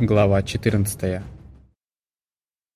Глава 14.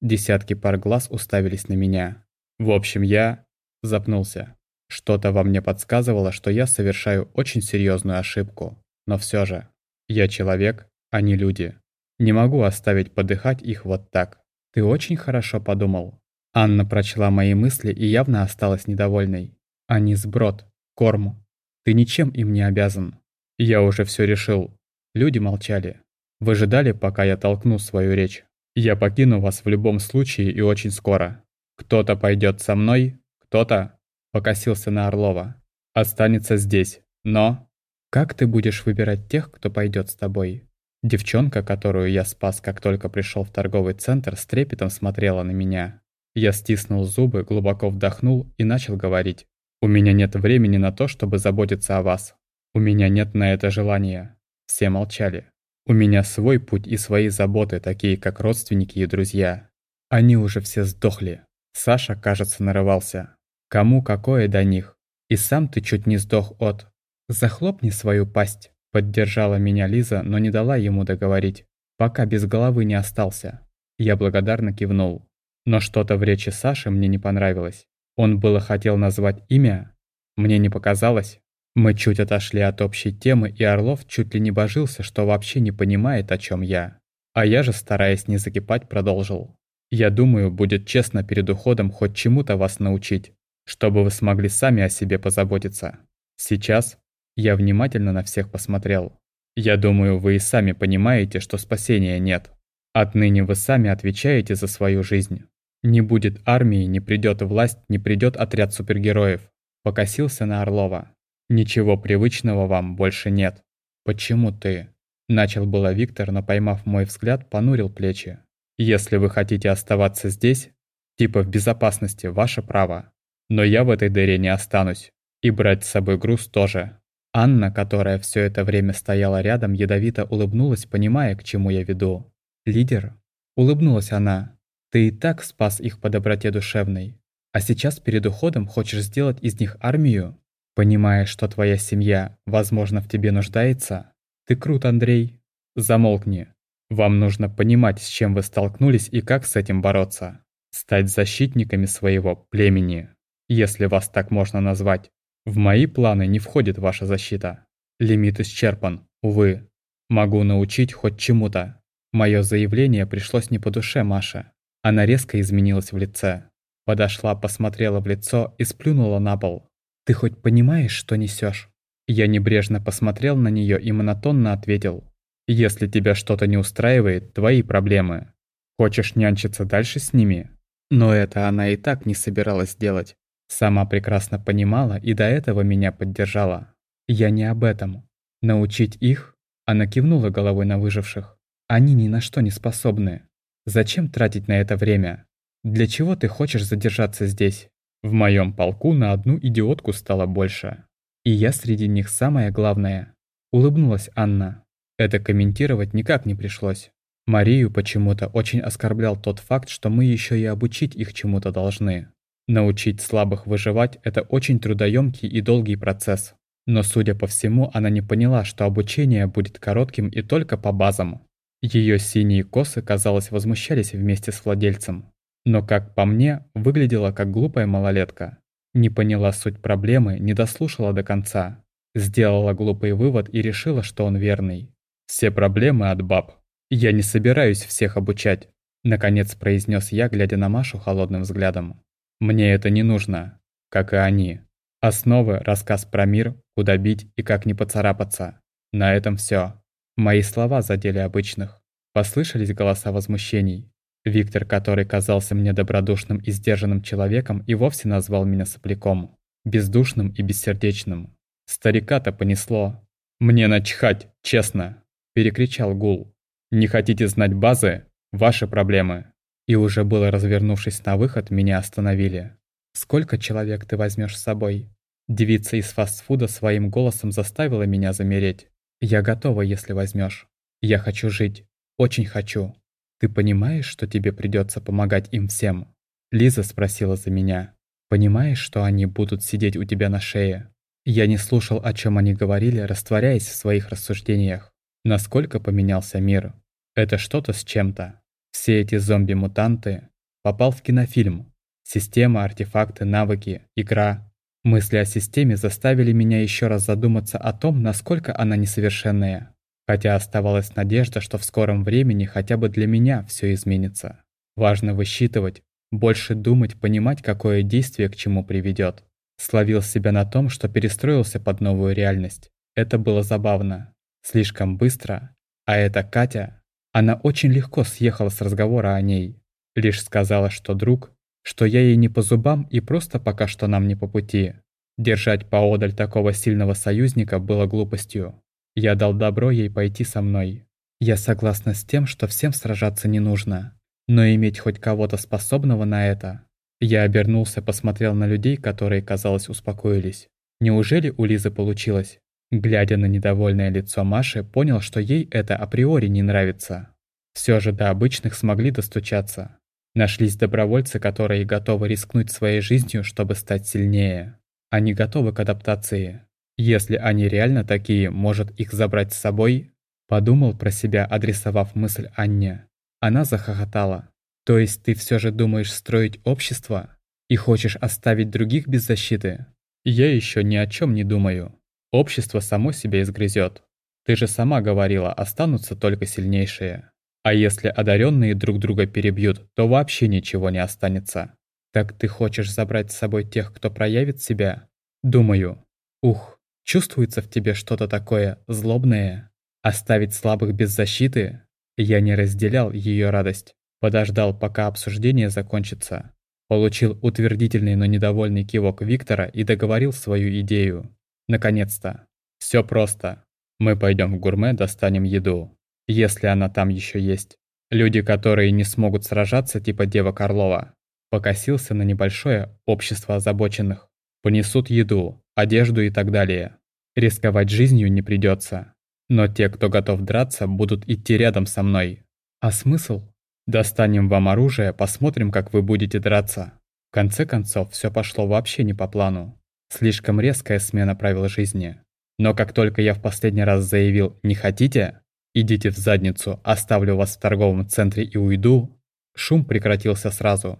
Десятки пар глаз уставились на меня. В общем, я запнулся. Что-то во мне подсказывало, что я совершаю очень серьезную ошибку. Но все же, я человек, а не люди. Не могу оставить подыхать их вот так. Ты очень хорошо подумал. Анна прочла мои мысли и явно осталась недовольной. Они сброд, корм. Ты ничем им не обязан. Я уже все решил. Люди молчали. Выжидали, пока я толкну свою речь. Я покину вас в любом случае и очень скоро. Кто-то пойдет со мной, кто-то, покосился на Орлова, останется здесь. Но как ты будешь выбирать тех, кто пойдет с тобой? Девчонка, которую я спас, как только пришел в торговый центр, с трепетом смотрела на меня. Я стиснул зубы, глубоко вдохнул и начал говорить. «У меня нет времени на то, чтобы заботиться о вас. У меня нет на это желания». Все молчали. У меня свой путь и свои заботы, такие как родственники и друзья. Они уже все сдохли. Саша, кажется, нарывался. Кому какое до них? И сам ты чуть не сдох от... Захлопни свою пасть. Поддержала меня Лиза, но не дала ему договорить. Пока без головы не остался. Я благодарно кивнул. Но что-то в речи Саши мне не понравилось. Он было хотел назвать имя. Мне не показалось. Мы чуть отошли от общей темы, и Орлов чуть ли не божился, что вообще не понимает, о чем я. А я же, стараясь не закипать, продолжил. Я думаю, будет честно перед уходом хоть чему-то вас научить, чтобы вы смогли сами о себе позаботиться. Сейчас я внимательно на всех посмотрел. Я думаю, вы и сами понимаете, что спасения нет. Отныне вы сами отвечаете за свою жизнь. Не будет армии, не придет власть, не придет отряд супергероев. Покосился на Орлова. Ничего привычного вам больше нет. Почему ты? Начал было Виктор, но поймав мой взгляд, понурил плечи. Если вы хотите оставаться здесь, типа в безопасности, ваше право. Но я в этой дыре не останусь. И брать с собой груз тоже. Анна, которая все это время стояла рядом, ядовито улыбнулась, понимая, к чему я веду. «Лидер?» Улыбнулась она. «Ты и так спас их по доброте душевной. А сейчас перед уходом хочешь сделать из них армию? Понимая, что твоя семья, возможно, в тебе нуждается, ты крут, Андрей. Замолкни. Вам нужно понимать, с чем вы столкнулись и как с этим бороться. Стать защитниками своего племени, если вас так можно назвать. В мои планы не входит ваша защита. Лимит исчерпан, увы. Могу научить хоть чему-то. Мое заявление пришлось не по душе Маше. Она резко изменилась в лице. Подошла, посмотрела в лицо и сплюнула на пол. «Ты хоть понимаешь, что несешь? Я небрежно посмотрел на нее и монотонно ответил. «Если тебя что-то не устраивает, твои проблемы. Хочешь нянчиться дальше с ними?» Но это она и так не собиралась делать. Сама прекрасно понимала и до этого меня поддержала. Я не об этом. Научить их? Она кивнула головой на выживших. Они ни на что не способны. Зачем тратить на это время? Для чего ты хочешь задержаться здесь? В моем полку на одну идиотку стало больше. И я среди них самое главное. Улыбнулась Анна. Это комментировать никак не пришлось. Марию почему-то очень оскорблял тот факт, что мы еще и обучить их чему-то должны. Научить слабых выживать – это очень трудоемкий и долгий процесс. Но, судя по всему, она не поняла, что обучение будет коротким и только по базам. Ее синие косы, казалось, возмущались вместе с владельцем. Но, как по мне, выглядела как глупая малолетка. Не поняла суть проблемы, не дослушала до конца. Сделала глупый вывод и решила, что он верный. «Все проблемы от баб. Я не собираюсь всех обучать», наконец произнес я, глядя на Машу холодным взглядом. «Мне это не нужно, как и они. Основы, рассказ про мир, куда бить и как не поцарапаться. На этом все. Мои слова задели обычных. Послышались голоса возмущений. Виктор, который казался мне добродушным и сдержанным человеком, и вовсе назвал меня сопляком. Бездушным и бессердечным. Старика-то понесло. «Мне начхать, честно!» – перекричал Гул. «Не хотите знать базы? Ваши проблемы!» И уже было развернувшись на выход, меня остановили. «Сколько человек ты возьмешь с собой?» Девица из фастфуда своим голосом заставила меня замереть. «Я готова, если возьмешь. Я хочу жить. Очень хочу. «Ты понимаешь, что тебе придется помогать им всем?» Лиза спросила за меня. «Понимаешь, что они будут сидеть у тебя на шее?» Я не слушал, о чем они говорили, растворяясь в своих рассуждениях. Насколько поменялся мир. Это что-то с чем-то. Все эти зомби-мутанты. Попал в кинофильм. Система, артефакты, навыки, игра. Мысли о системе заставили меня еще раз задуматься о том, насколько она несовершенная. Хотя оставалась надежда, что в скором времени хотя бы для меня все изменится. Важно высчитывать, больше думать, понимать, какое действие к чему приведет. Словил себя на том, что перестроился под новую реальность. Это было забавно. Слишком быстро. А эта Катя, она очень легко съехала с разговора о ней. Лишь сказала, что друг, что я ей не по зубам и просто пока что нам не по пути. Держать поодаль такого сильного союзника было глупостью. Я дал добро ей пойти со мной. Я согласна с тем, что всем сражаться не нужно. Но иметь хоть кого-то способного на это... Я обернулся, посмотрел на людей, которые, казалось, успокоились. Неужели у Лизы получилось? Глядя на недовольное лицо Маши, понял, что ей это априори не нравится. Все же до обычных смогли достучаться. Нашлись добровольцы, которые готовы рискнуть своей жизнью, чтобы стать сильнее. Они готовы к адаптации. Если они реально такие, может их забрать с собой? Подумал про себя, адресовав мысль Анне. Она захохотала. То есть ты все же думаешь строить общество? И хочешь оставить других без защиты? Я еще ни о чем не думаю. Общество само себя изгрызет. Ты же сама говорила, останутся только сильнейшие. А если одаренные друг друга перебьют, то вообще ничего не останется. Так ты хочешь забрать с собой тех, кто проявит себя? Думаю. Ух, чувствуется в тебе что-то такое злобное? Оставить слабых без защиты? Я не разделял ее радость. Подождал, пока обсуждение закончится. Получил утвердительный, но недовольный кивок Виктора и договорил свою идею. Наконец-то. Все просто. Мы пойдем в гурме, достанем еду если она там еще есть. Люди, которые не смогут сражаться, типа Дева Карлова, покосился на небольшое общество озабоченных. Понесут еду, одежду и так далее. Рисковать жизнью не придется. Но те, кто готов драться, будут идти рядом со мной. А смысл? Достанем вам оружие, посмотрим, как вы будете драться. В конце концов, все пошло вообще не по плану. Слишком резкая смена правил жизни. Но как только я в последний раз заявил «не хотите», «Идите в задницу, оставлю вас в торговом центре и уйду», шум прекратился сразу.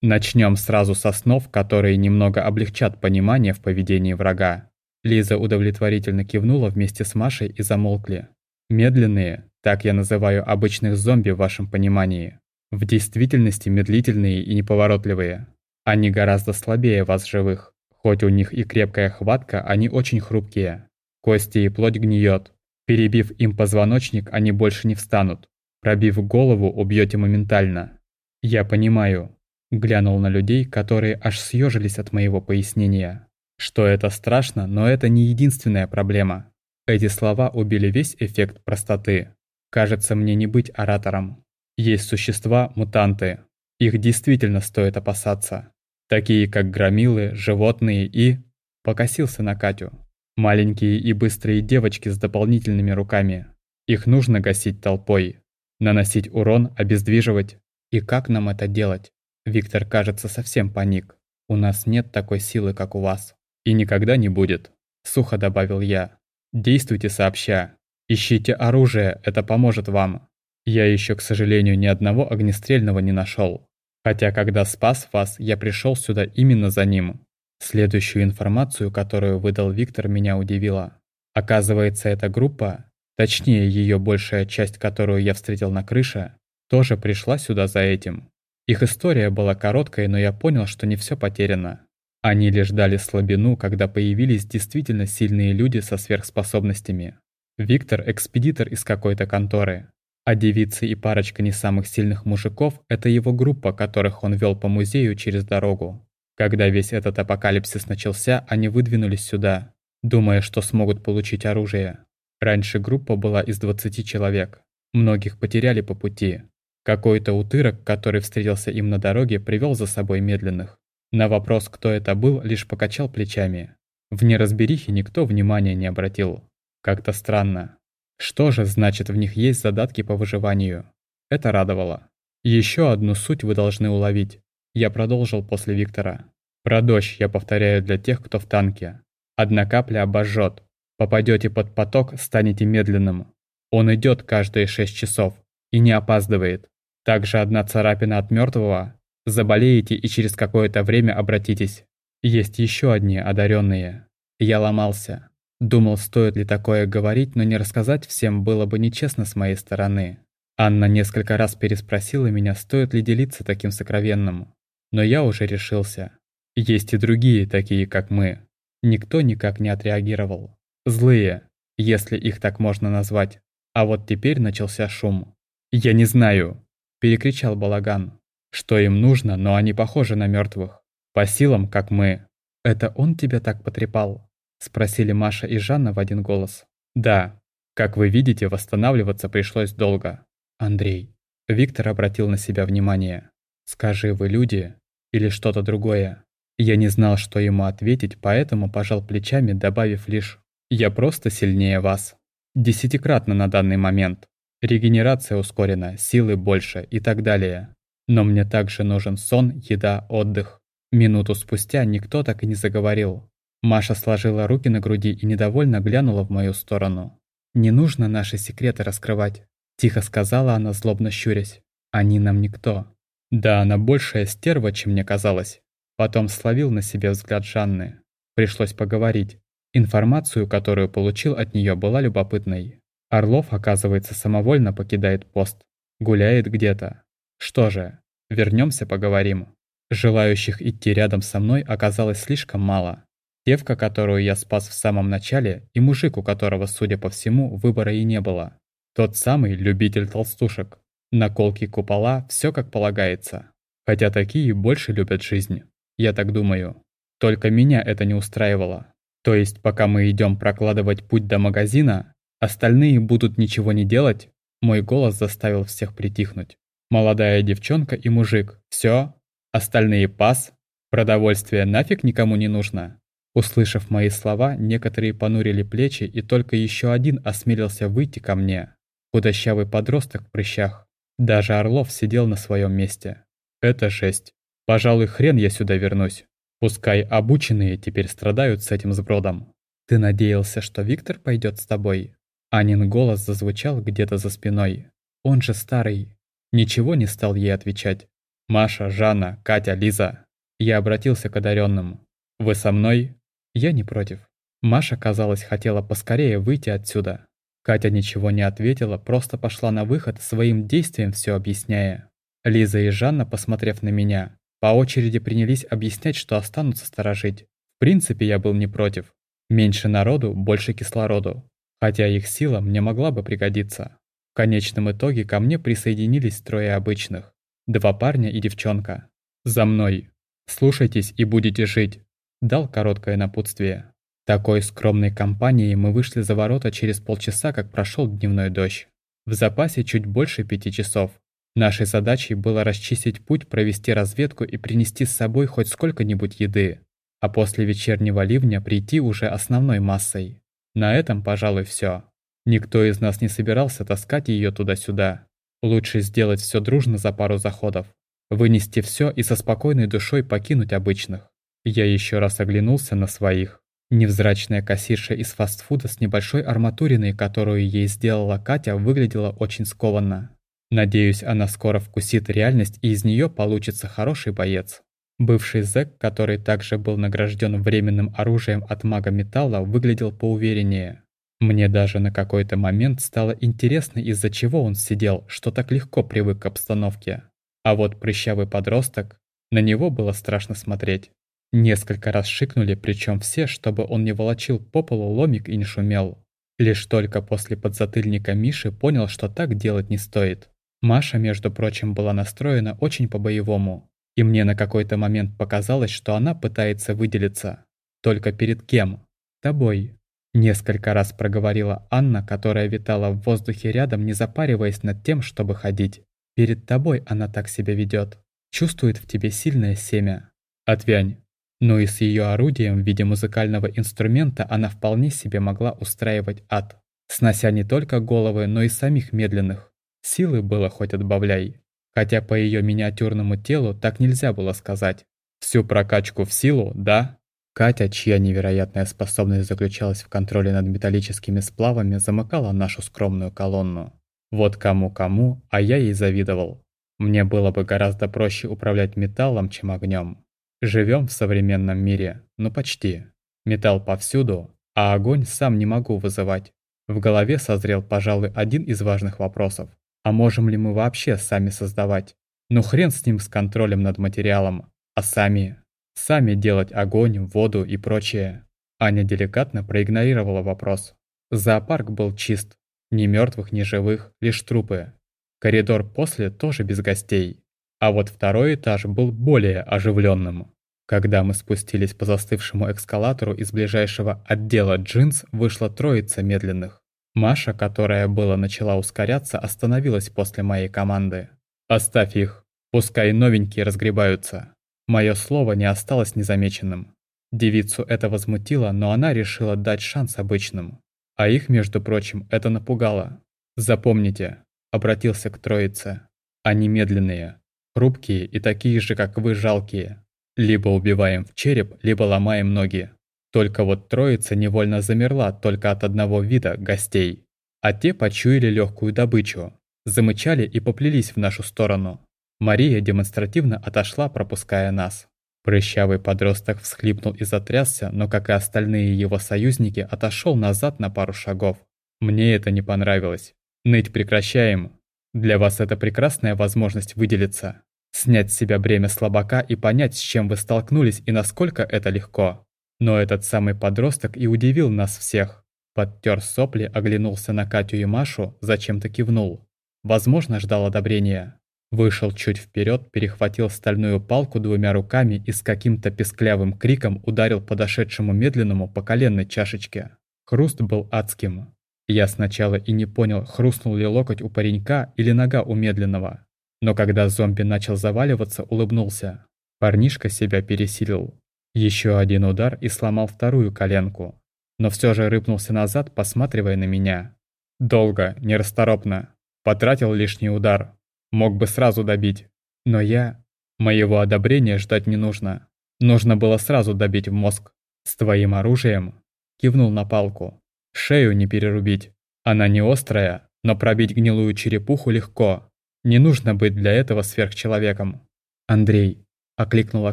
Начнем сразу со снов, которые немного облегчат понимание в поведении врага. Лиза удовлетворительно кивнула вместе с Машей и замолкли. Медленные, так я называю обычных зомби в вашем понимании. В действительности медлительные и неповоротливые. Они гораздо слабее вас живых. Хоть у них и крепкая хватка, они очень хрупкие. Кости и плоть гниет, Перебив им позвоночник, они больше не встанут. Пробив голову, убьете моментально. Я понимаю. Глянул на людей, которые аж съежились от моего пояснения. Что это страшно, но это не единственная проблема. Эти слова убили весь эффект простоты. Кажется мне не быть оратором. Есть существа, мутанты. Их действительно стоит опасаться. Такие как громилы, животные и... Покосился на Катю. Маленькие и быстрые девочки с дополнительными руками. Их нужно гасить толпой. Наносить урон, обездвиживать. И как нам это делать? Виктор, кажется, совсем паник. У нас нет такой силы, как у вас. И никогда не будет. Сухо добавил я. Действуйте сообща. Ищите оружие, это поможет вам. Я еще, к сожалению, ни одного огнестрельного не нашел. Хотя, когда спас вас, я пришел сюда именно за ним. Следующую информацию, которую выдал Виктор, меня удивила. Оказывается, эта группа, точнее ее большая часть, которую я встретил на крыше, тоже пришла сюда за этим. Их история была короткой, но я понял, что не все потеряно. Они лишь дали слабину, когда появились действительно сильные люди со сверхспособностями. Виктор – экспедитор из какой-то конторы. А девицы и парочка не самых сильных мужиков – это его группа, которых он вел по музею через дорогу. Когда весь этот апокалипсис начался, они выдвинулись сюда, думая, что смогут получить оружие. Раньше группа была из 20 человек. Многих потеряли по пути. Какой-то утырок, который встретился им на дороге, привел за собой медленных. На вопрос, кто это был, лишь покачал плечами. В неразберихе никто внимания не обратил. Как-то странно. Что же значит в них есть задатки по выживанию? Это радовало. Еще одну суть вы должны уловить. Я продолжил после Виктора. Про дождь я повторяю для тех, кто в танке. Одна капля обожжет. Попадете под поток, станете медленным. Он идет каждые 6 часов. и не опаздывает. Также одна царапина от мертвого. Заболеете и через какое-то время обратитесь. Есть еще одни одаренные. Я ломался. Думал, стоит ли такое говорить, но не рассказать всем было бы нечестно с моей стороны. Анна несколько раз переспросила меня, стоит ли делиться таким сокровенным. Но я уже решился. Есть и другие, такие как мы. Никто никак не отреагировал. Злые, если их так можно назвать. А вот теперь начался шум. «Я не знаю!» – перекричал Балаган. «Что им нужно, но они похожи на мертвых. По силам, как мы. Это он тебя так потрепал?» Спросили Маша и Жанна в один голос. Да, как вы видите, восстанавливаться пришлось долго. Андрей. Виктор обратил на себя внимание. Скажи, вы люди или что-то другое? Я не знал, что ему ответить, поэтому пожал плечами, добавив лишь «Я просто сильнее вас». Десятикратно на данный момент. Регенерация ускорена, силы больше и так далее. Но мне также нужен сон, еда, отдых. Минуту спустя никто так и не заговорил. Маша сложила руки на груди и недовольно глянула в мою сторону. «Не нужно наши секреты раскрывать», – тихо сказала она, злобно щурясь. «Они нам никто». Да, она большая стерва, чем мне казалось. Потом словил на себе взгляд Жанны. Пришлось поговорить. Информацию, которую получил от нее, была любопытной. Орлов, оказывается, самовольно покидает пост. Гуляет где-то. Что же, вернемся поговорим. Желающих идти рядом со мной оказалось слишком мало. Девка, которую я спас в самом начале, и мужик, у которого, судя по всему, выбора и не было. Тот самый любитель толстушек. Наколки купола, все как полагается. Хотя такие больше любят жизнь. Я так думаю. Только меня это не устраивало. То есть, пока мы идем прокладывать путь до магазина, остальные будут ничего не делать, мой голос заставил всех притихнуть. Молодая девчонка и мужик. Все. Остальные пас. Продовольствие нафиг никому не нужно. Услышав мои слова, некоторые понурили плечи, и только еще один осмелился выйти ко мне. Худощавый подросток в прыщах. Даже Орлов сидел на своем месте. Это жесть. Пожалуй, хрен я сюда вернусь. Пускай обученные теперь страдают с этим сбродом. Ты надеялся, что Виктор пойдет с тобой? Анин голос зазвучал где-то за спиной. Он же старый. Ничего не стал ей отвечать. Маша, Жанна, Катя, Лиза. Я обратился к одаренным. Вы со мной? Я не против. Маша, казалось, хотела поскорее выйти отсюда. Катя ничего не ответила, просто пошла на выход, своим действием все объясняя. Лиза и Жанна, посмотрев на меня, по очереди принялись объяснять, что останутся сторожить. В принципе, я был не против. Меньше народу, больше кислороду. Хотя их сила мне могла бы пригодиться. В конечном итоге ко мне присоединились трое обычных. Два парня и девчонка. «За мной! Слушайтесь и будете жить!» дал короткое напутствие. Такой скромной компанией мы вышли за ворота через полчаса, как прошел дневной дождь. В запасе чуть больше пяти часов. Нашей задачей было расчистить путь, провести разведку и принести с собой хоть сколько-нибудь еды. А после вечернего ливня прийти уже основной массой. На этом, пожалуй, все. Никто из нас не собирался таскать ее туда-сюда. Лучше сделать все дружно за пару заходов. Вынести все и со спокойной душой покинуть обычных. Я еще раз оглянулся на своих. Невзрачная кассирша из фастфуда с небольшой арматуриной, которую ей сделала Катя, выглядела очень скованно. Надеюсь, она скоро вкусит реальность и из нее получится хороший боец. Бывший зэк, который также был награжден временным оружием от мага металла, выглядел поувереннее. Мне даже на какой-то момент стало интересно, из-за чего он сидел, что так легко привык к обстановке. А вот прыщавый подросток, на него было страшно смотреть. Несколько раз шикнули, причем все, чтобы он не волочил по полу ломик и не шумел. Лишь только после подзатыльника Миши понял, что так делать не стоит. Маша, между прочим, была настроена очень по-боевому. И мне на какой-то момент показалось, что она пытается выделиться. Только перед кем? Тобой. Несколько раз проговорила Анна, которая витала в воздухе рядом, не запариваясь над тем, чтобы ходить. Перед тобой она так себя ведет. Чувствует в тебе сильное семя. Отвянь. Но и с ее орудием в виде музыкального инструмента она вполне себе могла устраивать ад, снося не только головы, но и самих медленных. Силы было хоть отбавляй. Хотя по ее миниатюрному телу так нельзя было сказать. Всю прокачку в силу, да? Катя, чья невероятная способность заключалась в контроле над металлическими сплавами, замыкала нашу скромную колонну. Вот кому-кому, а я ей завидовал. Мне было бы гораздо проще управлять металлом, чем огнем. Живем в современном мире, ну почти. Металл повсюду, а огонь сам не могу вызывать. В голове созрел, пожалуй, один из важных вопросов. А можем ли мы вообще сами создавать? Ну хрен с ним с контролем над материалом, а сами... Сами делать огонь, воду и прочее. Аня деликатно проигнорировала вопрос. Зоопарк был чист. Ни мертвых, ни живых, лишь трупы. Коридор после тоже без гостей. А вот второй этаж был более оживленным. Когда мы спустились по застывшему эскалатору из ближайшего отдела джинс, вышла троица медленных. Маша, которая была начала ускоряться, остановилась после моей команды. «Оставь их, пускай новенькие разгребаются». Мое слово не осталось незамеченным. Девицу это возмутило, но она решила дать шанс обычным. А их, между прочим, это напугало. «Запомните», — обратился к троице, — «они медленные, хрупкие и такие же, как вы, жалкие. Либо убиваем в череп, либо ломаем ноги». Только вот троица невольно замерла только от одного вида гостей. А те почуяли легкую добычу, замычали и поплелись в нашу сторону. Мария демонстративно отошла, пропуская нас. Прыщавый подросток всхлипнул и затрясся, но, как и остальные его союзники, отошел назад на пару шагов. Мне это не понравилось. Ныть прекращаем. Для вас это прекрасная возможность выделиться. Снять с себя бремя слабака и понять, с чем вы столкнулись и насколько это легко. Но этот самый подросток и удивил нас всех. Подтер сопли, оглянулся на Катю и Машу, зачем-то кивнул. Возможно, ждал одобрения. Вышел чуть вперед, перехватил стальную палку двумя руками и с каким-то песклявым криком ударил подошедшему медленному по коленной чашечке. Хруст был адским. Я сначала и не понял, хрустнул ли локоть у паренька или нога у медленного. Но когда зомби начал заваливаться, улыбнулся. Парнишка себя пересилил. Еще один удар и сломал вторую коленку. Но все же рыпнулся назад, посматривая на меня. Долго, нерасторопно. Потратил лишний удар. Мог бы сразу добить. Но я... Моего одобрения ждать не нужно. Нужно было сразу добить в мозг. С твоим оружием. Кивнул на палку. Шею не перерубить. Она не острая, но пробить гнилую черепуху легко. Не нужно быть для этого сверхчеловеком. «Андрей», — окликнула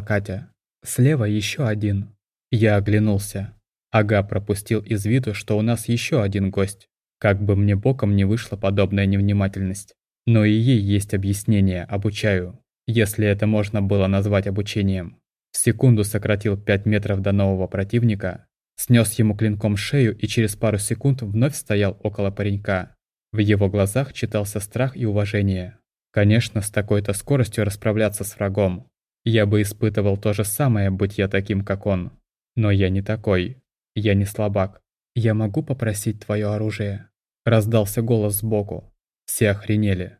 Катя. «Слева еще один». Я оглянулся. Ага пропустил из виду, что у нас еще один гость. Как бы мне боком не вышла подобная невнимательность. Но и ей есть объяснение, обучаю, если это можно было назвать обучением. В секунду сократил 5 метров до нового противника, снес ему клинком шею и через пару секунд вновь стоял около паренька. В его глазах читался страх и уважение. Конечно, с такой-то скоростью расправляться с врагом. Я бы испытывал то же самое, быть я таким, как он. Но я не такой. Я не слабак. «Я могу попросить твое оружие?» Раздался голос сбоку. Все охренели.